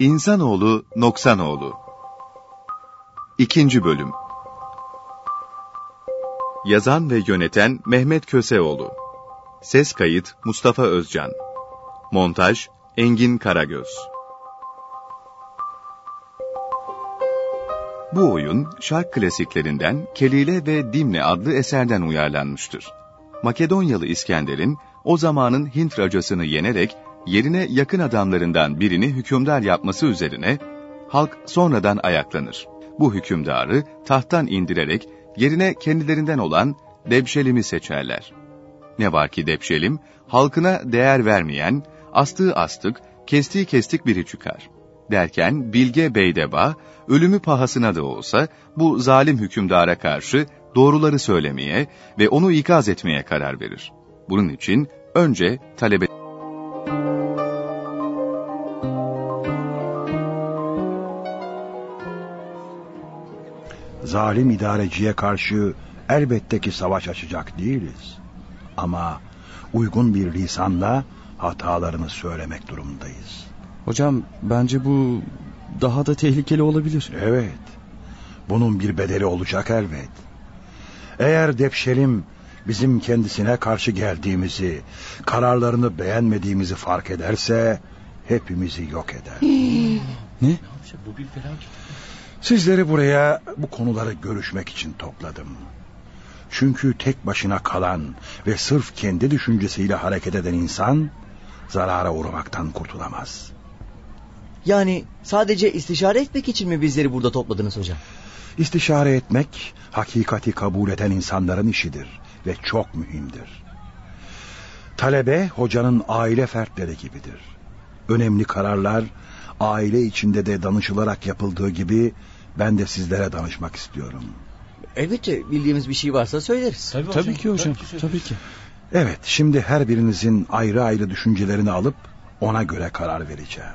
İnsanoğlu Noksanoğlu. İkinci Bölüm. Yazan ve yöneten Mehmet Köseoğlu. Ses kayıt Mustafa Özcan. Montaj Engin Karagöz. Bu oyun şark klasiklerinden Kelile ve Dimne adlı eserden uyarlanmıştır. Makedonyalı İskender'in o zamanın Hint racasını yenerek yerine yakın adamlarından birini hükümdar yapması üzerine halk sonradan ayaklanır. Bu hükümdarı tahttan indirerek yerine kendilerinden olan Debşelim'i seçerler. Ne var ki Debşelim, halkına değer vermeyen, astığı astık, kestiği kestik biri çıkar. Derken Bilge Beydeba, ölümü pahasına da olsa bu zalim hükümdara karşı doğruları söylemeye ve onu ikaz etmeye karar verir. Bunun için önce talebe zalim idareciye karşı elbette ki savaş açacak değiliz. Ama uygun bir lisanla hatalarını söylemek durumundayız. Hocam bence bu daha da tehlikeli olabilir. Evet. Bunun bir bedeli olacak elbet. Eğer Depşelim bizim kendisine karşı geldiğimizi, kararlarını beğenmediğimizi fark ederse hepimizi yok eder. ne? Bu bir felaket. Sizleri buraya bu konuları görüşmek için topladım. Çünkü tek başına kalan ve sırf kendi düşüncesiyle hareket eden insan zarara uğramaktan kurtulamaz. Yani sadece istişare etmek için mi bizleri burada topladınız hocam? İstişare etmek hakikati kabul eden insanların işidir ve çok mühimdir. Talebe hocanın aile fertleri gibidir. Önemli kararlar aile içinde de danışılarak yapıldığı gibi ben de sizlere danışmak istiyorum. Elbette bildiğimiz bir şey varsa söyleriz. Tabii, tabii ki hocam. Tabii, tabii ki. Evet, şimdi her birinizin ayrı ayrı düşüncelerini alıp ona göre karar vereceğim.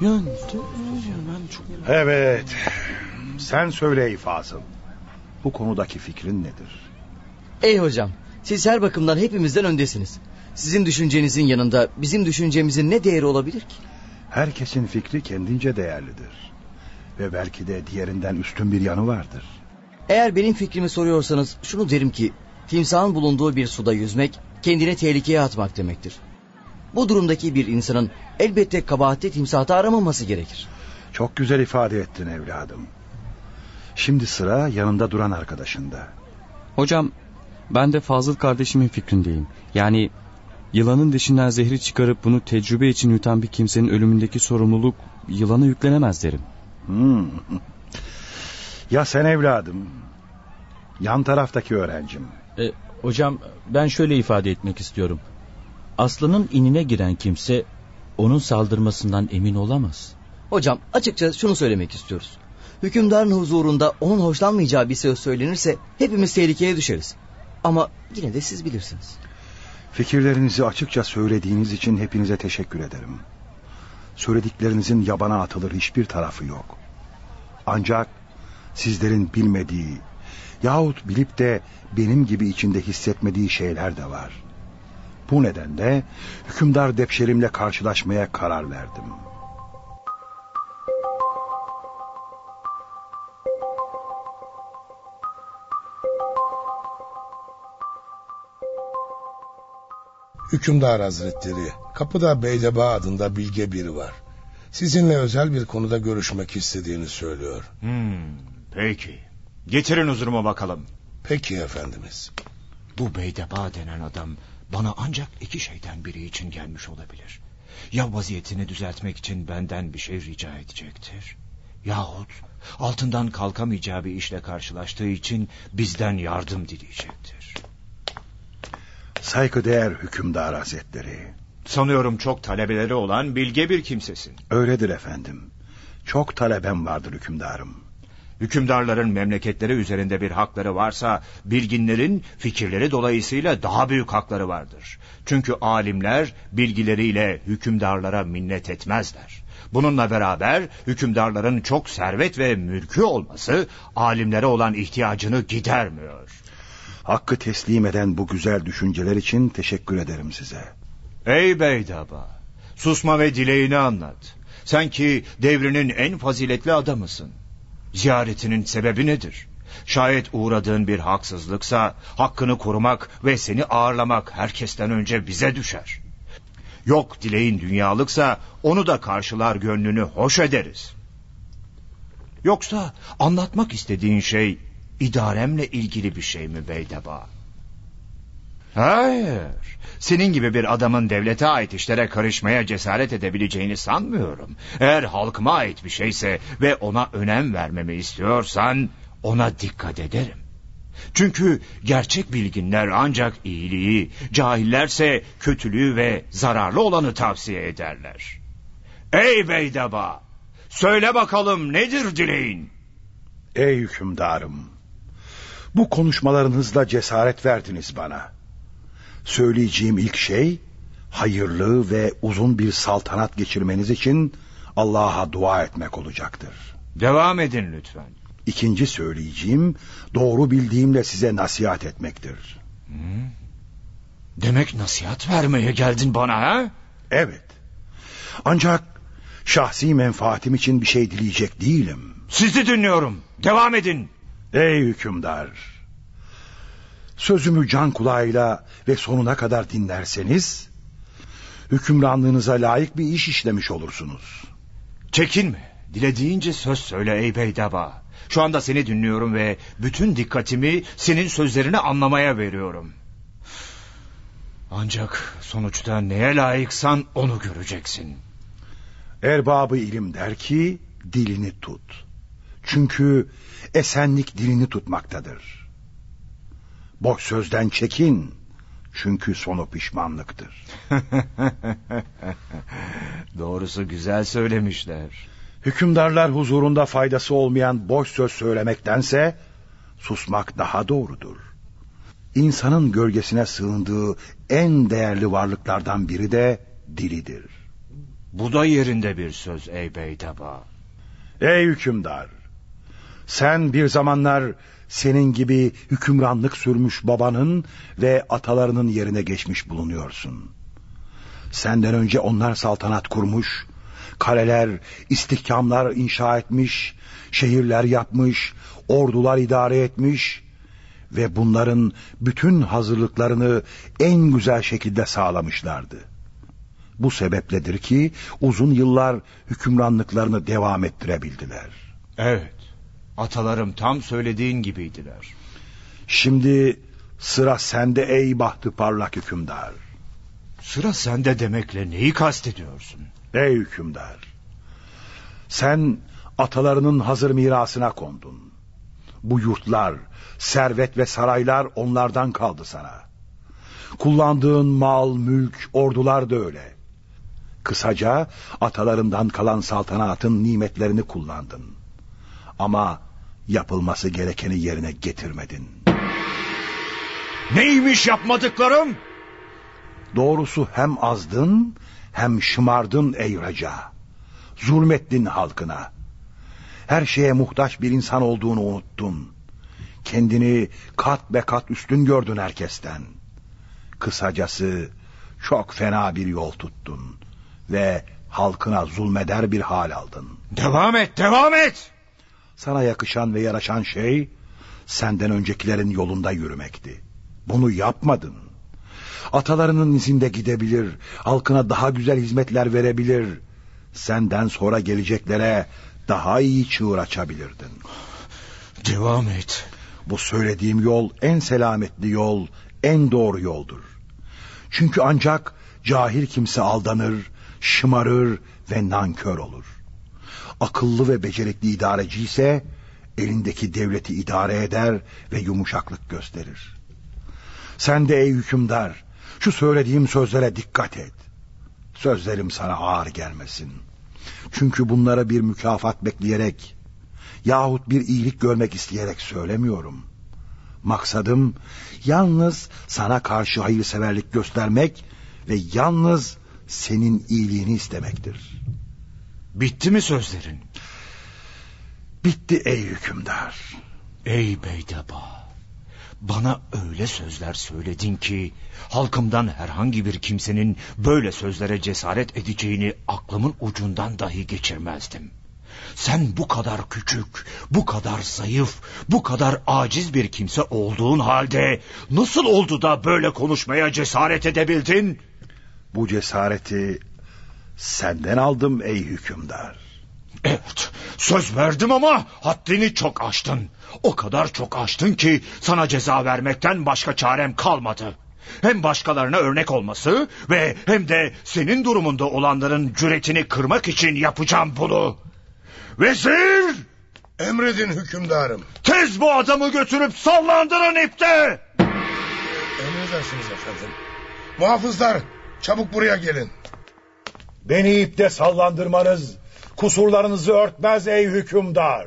Yani ben çok... Evet. Sen söyle İfazıl. Bu konudaki fikrin nedir? Ey hocam, siz her bakımdan hepimizden öndesiniz. Sizin düşüncenizin yanında bizim düşüncemizin ne değeri olabilir ki? Herkesin fikri kendince değerlidir. Ve belki de diğerinden üstün bir yanı vardır. Eğer benim fikrimi soruyorsanız şunu derim ki... ...timsahın bulunduğu bir suda yüzmek kendini tehlikeye atmak demektir. Bu durumdaki bir insanın elbette kabahatli timsahta aramaması gerekir. Çok güzel ifade ettin evladım. Şimdi sıra yanında duran arkadaşında. Hocam ben de Fazıl kardeşimin fikrindeyim. Yani yılanın dişinden zehri çıkarıp bunu tecrübe için yutan bir kimsenin ölümündeki sorumluluk yılana yüklenemez derim. Hmm. Ya sen evladım? Yan taraftaki öğrencim. E, hocam ben şöyle ifade etmek istiyorum. Aslanın inine giren kimse onun saldırmasından emin olamaz. Hocam açıkça şunu söylemek istiyoruz. Hükümdarın huzurunda onun hoşlanmayacağı bir söz söylenirse hepimiz tehlikeye düşeriz. Ama yine de siz bilirsiniz. Fikirlerinizi açıkça söylediğiniz için hepinize teşekkür ederim. Söylediklerinizin yabana atılır hiçbir tarafı yok. Ancak sizlerin bilmediği yahut bilip de benim gibi içinde hissetmediği şeyler de var. Bu nedenle hükümdar Depşerim'le karşılaşmaya karar verdim. Hükümdar Hazretleri, kapıda Beydeba adında bilge biri var. Sizinle özel bir konuda görüşmek istediğini söylüyor. Hmm, peki. Getirin huzuruma bakalım. Peki efendimiz. Bu Beydeba denen adam bana ancak iki şeyden biri için gelmiş olabilir. Ya vaziyetini düzeltmek için benden bir şey rica edecektir. Yahut altından kalkamayacağı bir işle karşılaştığı için bizden yardım dileyecektir. Saygıdeğer hükümdar hazretleri. Sanıyorum çok talebeleri olan bilge bir kimsesin. Öyledir efendim. Çok talebem vardır hükümdarım. Hükümdarların memleketleri üzerinde bir hakları varsa, bilginlerin fikirleri dolayısıyla daha büyük hakları vardır. Çünkü alimler bilgileriyle hükümdarlara minnet etmezler. Bununla beraber hükümdarların çok servet ve mülkü olması alimlere olan ihtiyacını gidermiyor. Hakkı teslim eden bu güzel düşünceler için teşekkür ederim size. Ey Beydaba, susma ve dileğini anlat. Sen ki devrinin en faziletli adamısın. Ziyaretinin sebebi nedir? Şayet uğradığın bir haksızlıksa hakkını korumak ve seni ağırlamak herkesten önce bize düşer. Yok dileğin dünyalıksa onu da karşılar gönlünü hoş ederiz. Yoksa anlatmak istediğin şey idaremle ilgili bir şey mi Beydeba? Hayır. Senin gibi bir adamın devlete ait işlere karışmaya cesaret edebileceğini sanmıyorum. Eğer halkıma ait bir şeyse ve ona önem vermemi istiyorsan ona dikkat ederim. Çünkü gerçek bilginler ancak iyiliği, cahillerse kötülüğü ve zararlı olanı tavsiye ederler. Ey Beydaba! Söyle bakalım nedir dileğin? Ey hükümdarım! Bu konuşmalarınızla cesaret verdiniz bana. Söyleyeceğim ilk şey, hayırlı ve uzun bir saltanat geçirmeniz için Allah'a dua etmek olacaktır. Devam edin lütfen. İkinci söyleyeceğim, doğru bildiğimle size nasihat etmektir. Hmm. Demek nasihat vermeye geldin bana ha? Evet. Ancak şahsi menfaatim için bir şey dileyecek değilim. Sizi dinliyorum. Devam edin. Ey hükümdar. Sözümü can kulağıyla ve sonuna kadar dinlerseniz... ...hükümranlığınıza layık bir iş işlemiş olursunuz. Çekinme. Dilediğince söz söyle ey beydaba. Şu anda seni dinliyorum ve bütün dikkatimi senin sözlerini anlamaya veriyorum. Ancak sonuçta neye layıksan onu göreceksin. Erbabı ilim der ki dilini tut. Çünkü esenlik dilini tutmaktadır. Boş sözden çekin. Çünkü sonu pişmanlıktır. Doğrusu güzel söylemişler. Hükümdarlar huzurunda faydası olmayan boş söz söylemektense susmak daha doğrudur. İnsanın gölgesine sığındığı en değerli varlıklardan biri de dilidir. Bu da yerinde bir söz ey beytaba. Ey hükümdar! Sen bir zamanlar senin gibi hükümranlık sürmüş babanın ve atalarının yerine geçmiş bulunuyorsun. Senden önce onlar saltanat kurmuş, kaleler, istihkamlar inşa etmiş, şehirler yapmış, ordular idare etmiş ve bunların bütün hazırlıklarını en güzel şekilde sağlamışlardı. Bu sebepledir ki uzun yıllar hükümranlıklarını devam ettirebildiler. Evet, atalarım tam söylediğin gibiydiler. Şimdi sıra sende ey bahtı parlak hükümdar. Sıra sende demekle neyi kastediyorsun? Ey hükümdar! Sen atalarının hazır mirasına kondun. Bu yurtlar, servet ve saraylar onlardan kaldı sana. Kullandığın mal, mülk, ordular da öyle. Kısaca atalarından kalan saltanatın nimetlerini kullandın. Ama yapılması gerekeni yerine getirmedin. Neymiş yapmadıklarım? Doğrusu hem azdın hem şımardın ey raca. Zulmettin halkına. Her şeye muhtaç bir insan olduğunu unuttun. Kendini kat be kat üstün gördün herkesten. Kısacası çok fena bir yol tuttun. Ve halkına zulmeder bir hal aldın. Devam et, devam et! Sana yakışan ve yaraşan şey senden öncekilerin yolunda yürümekti. Bunu yapmadın. Atalarının izinde gidebilir, halkına daha güzel hizmetler verebilir. Senden sonra geleceklere daha iyi çığır açabilirdin. Devam et. Bu söylediğim yol en selametli yol, en doğru yoldur. Çünkü ancak cahil kimse aldanır, şımarır ve nankör olur. Akıllı ve becerikli idareci ise elindeki devleti idare eder ve yumuşaklık gösterir. Sen de ey hükümdar şu söylediğim sözlere dikkat et. Sözlerim sana ağır gelmesin. Çünkü bunlara bir mükafat bekleyerek yahut bir iyilik görmek isteyerek söylemiyorum. Maksadım yalnız sana karşı hayırseverlik göstermek ve yalnız senin iyiliğini istemektir. Bitti mi sözlerin? Bitti ey hükümdar. Ey Beydeba. Bana öyle sözler söyledin ki halkımdan herhangi bir kimsenin böyle sözlere cesaret edeceğini aklımın ucundan dahi geçirmezdim. Sen bu kadar küçük, bu kadar zayıf, bu kadar aciz bir kimse olduğun halde nasıl oldu da böyle konuşmaya cesaret edebildin? Bu cesareti senden aldım ey hükümdar. Evet, söz verdim ama haddini çok aştın. O kadar çok aştın ki sana ceza vermekten başka çarem kalmadı. Hem başkalarına örnek olması ve hem de senin durumunda olanların cüretini kırmak için yapacağım bunu. Vezir! Emredin hükümdarım. Tez bu adamı götürüp sallandırın ipte! Emredersiniz efendim. Muhafızlar çabuk buraya gelin. Beni ipte sallandırmanız kusurlarınızı örtmez ey hükümdar.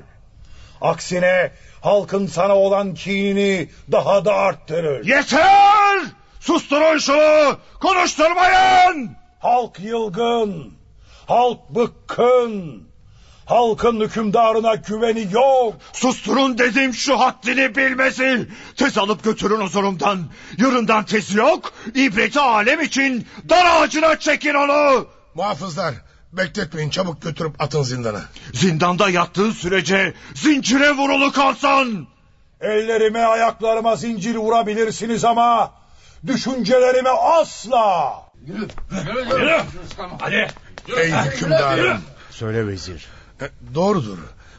Aksine halkın sana olan kinini daha da arttırır. Yeter! Susturun şunu! Konuşturmayın! Halk yılgın, halk bıkkın. Halkın hükümdarına güveni yok. Susturun dedim şu haddini bilmesi. Tez alıp götürün huzurumdan. Yarından tezi yok. İbreti alem için dar ağacına çekin onu. Muhafızlar bekletmeyin çabuk götürüp atın zindana. Zindanda yattığı sürece zincire vurulu kalsın. Ellerime ayaklarıma zincir vurabilirsiniz ama düşüncelerime asla. Yürü. Yürü. Hadi. Ey hükümdarım. Söyle vezir. E, doğrudur.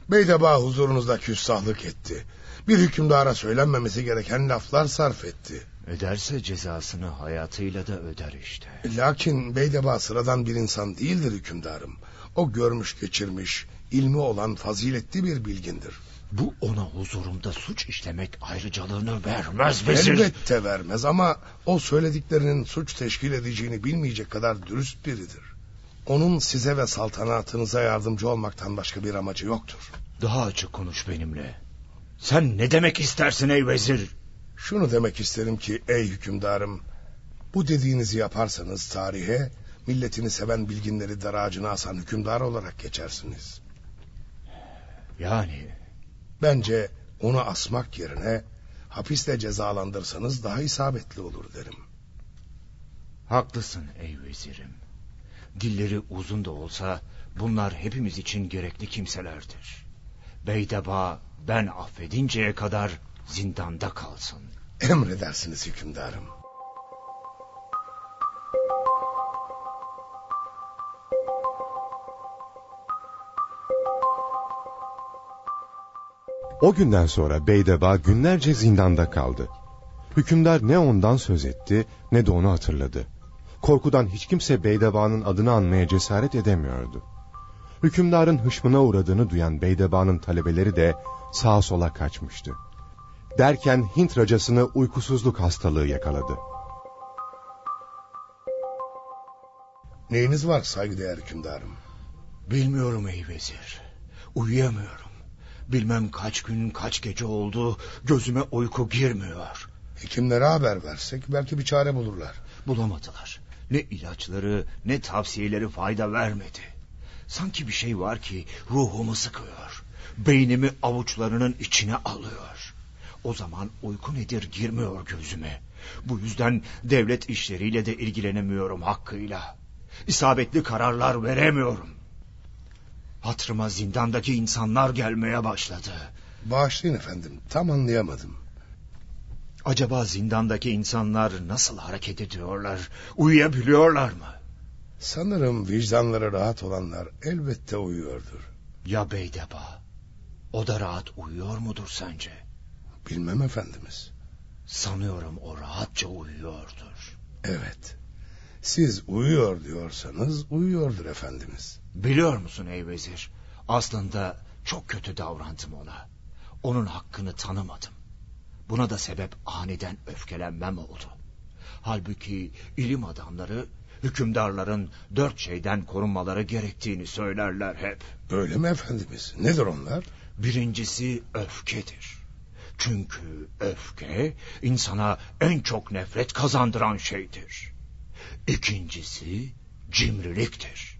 Beydeba huzurunuzda küstahlık etti. Bir hükümdara söylenmemesi gereken laflar sarf etti. Ederse cezasını hayatıyla da öder işte. Lakin Beydeba sıradan bir insan değildir hükümdarım. O görmüş geçirmiş, ilmi olan faziletli bir bilgindir. Bu ona huzurumda suç işlemek ayrıcalığını vermez vezir. Elbette vermez ama o söylediklerinin suç teşkil edeceğini bilmeyecek kadar dürüst biridir. Onun size ve saltanatınıza yardımcı olmaktan başka bir amacı yoktur. Daha açık konuş benimle. Sen ne demek istersin ey vezir? Şunu demek isterim ki ey hükümdarım... ...bu dediğinizi yaparsanız tarihe... ...milletini seven bilginleri dar ağacına asan hükümdar olarak geçersiniz. Yani? Bence onu asmak yerine... ...hapiste cezalandırsanız daha isabetli olur derim. Haklısın ey vezirim. Dilleri uzun da olsa bunlar hepimiz için gerekli kimselerdir. Beydeba ben affedinceye kadar zindanda kalsın. Emredersiniz hükümdarım. O günden sonra Beydeba günlerce zindanda kaldı. Hükümdar ne ondan söz etti ne de onu hatırladı. Korkudan hiç kimse Beydeba'nın adını anmaya cesaret edemiyordu. Hükümdarın hışmına uğradığını duyan Beydeba'nın talebeleri de sağa sola kaçmıştı. Derken Hint racasını uykusuzluk hastalığı yakaladı. Neyiniz var saygıdeğer hükümdarım? Bilmiyorum ey vezir. Uyuyamıyorum. Bilmem kaç gün kaç gece oldu gözüme uyku girmiyor. Hekimlere haber versek belki bir çare bulurlar. Bulamadılar. Ne ilaçları ne tavsiyeleri fayda vermedi. Sanki bir şey var ki ruhumu sıkıyor. Beynimi avuçlarının içine alıyor. O zaman uyku nedir girmiyor gözüme. Bu yüzden devlet işleriyle de ilgilenemiyorum hakkıyla. İsabetli kararlar veremiyorum. Hatırıma zindandaki insanlar gelmeye başladı. Bağışlayın efendim tam anlayamadım. Acaba zindandaki insanlar nasıl hareket ediyorlar? Uyuyabiliyorlar mı? Sanırım vicdanları rahat olanlar elbette uyuyordur. Ya Beydeba? O da rahat uyuyor mudur sence? Bilmem efendimiz. Sanıyorum o rahatça uyuyordur. Evet. Siz uyuyor diyorsanız uyuyordur efendimiz. Biliyor musun ey vezir? Aslında çok kötü davrandım ona. Onun hakkını tanımadım. Buna da sebep aniden öfkelenmem oldu. Halbuki ilim adamları hükümdarların dört şeyden korunmaları gerektiğini söylerler hep. Öyle mi efendimiz? Nedir onlar? Birincisi öfkedir. Çünkü öfke insana en çok nefret kazandıran şeydir. İkincisi cimriliktir.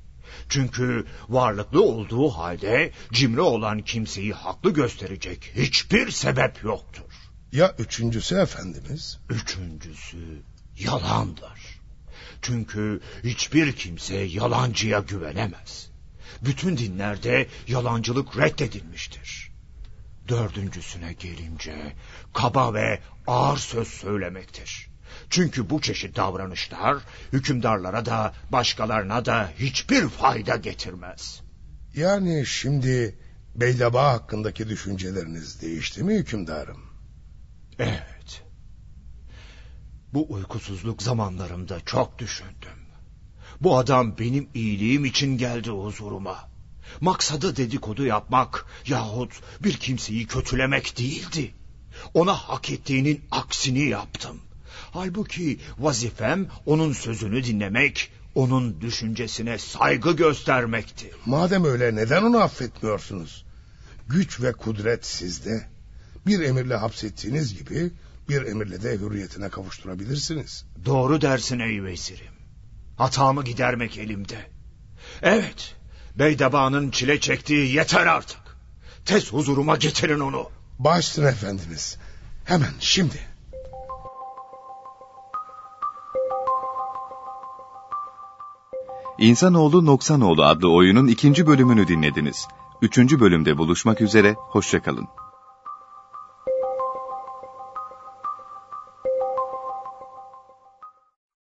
Çünkü varlıklı olduğu halde cimri olan kimseyi haklı gösterecek hiçbir sebep yoktur. Ya üçüncüsü efendimiz? Üçüncüsü yalandır. Çünkü hiçbir kimse yalancıya güvenemez. Bütün dinlerde yalancılık reddedilmiştir. Dördüncüsüne gelince kaba ve ağır söz söylemektir. Çünkü bu çeşit davranışlar hükümdarlara da başkalarına da hiçbir fayda getirmez. Yani şimdi Beydaba hakkındaki düşünceleriniz değişti mi hükümdarım? Evet. Bu uykusuzluk zamanlarımda çok düşündüm. Bu adam benim iyiliğim için geldi huzuruma. Maksadı dedikodu yapmak yahut bir kimseyi kötülemek değildi. Ona hak ettiğinin aksini yaptım. Halbuki vazifem onun sözünü dinlemek, onun düşüncesine saygı göstermekti. Madem öyle neden onu affetmiyorsunuz? Güç ve kudret sizde. Bir emirle hapsettiğiniz gibi bir emirle de hürriyetine kavuşturabilirsiniz. Doğru dersin ey vezirim. Hatamı gidermek elimde. Evet, Beydeba'nın çile çektiği yeter artık. Tez huzuruma getirin onu. Başsın efendimiz. Hemen şimdi. İnsanoğlu Noksanoğlu adlı oyunun ikinci bölümünü dinlediniz. Üçüncü bölümde buluşmak üzere, hoşçakalın.